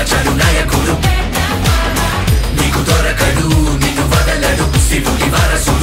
వచ్చాడు నాయకుడు నీకు దొరకడు నిన్ను వదలడు. శివుడి వారసుడు.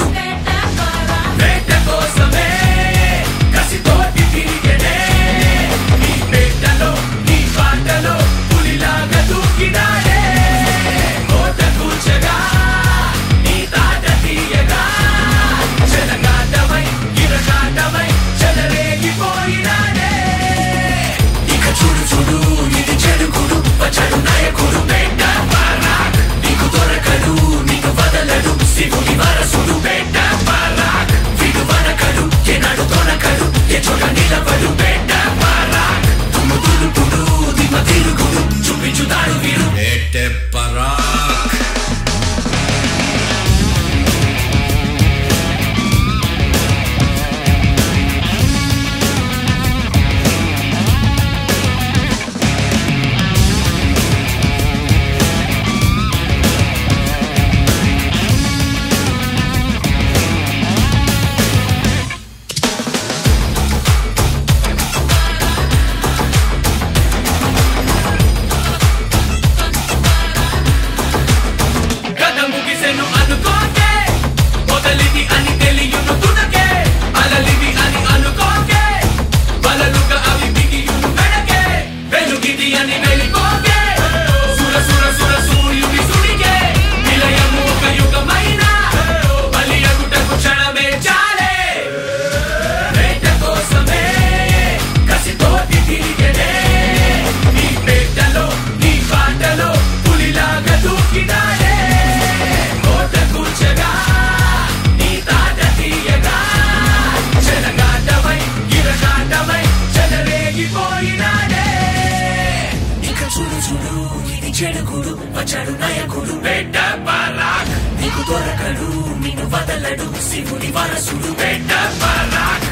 చూడు చూడు ఇది చెడుగుడు వచ్చాడు నయకుడు. పెద్ద బాలాక్ నీకు దొరకడు నిన్ను వదలడు శివుడి వరసుడు. పెద్ద బాలాక్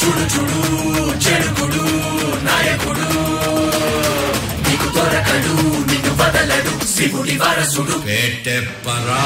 చూడు చూడు చెడుగుడు నాయకుడు. నీకు దొరకడు నిన్ను వదలడు శివుడి వారసుడు. పెట్టెప్పరా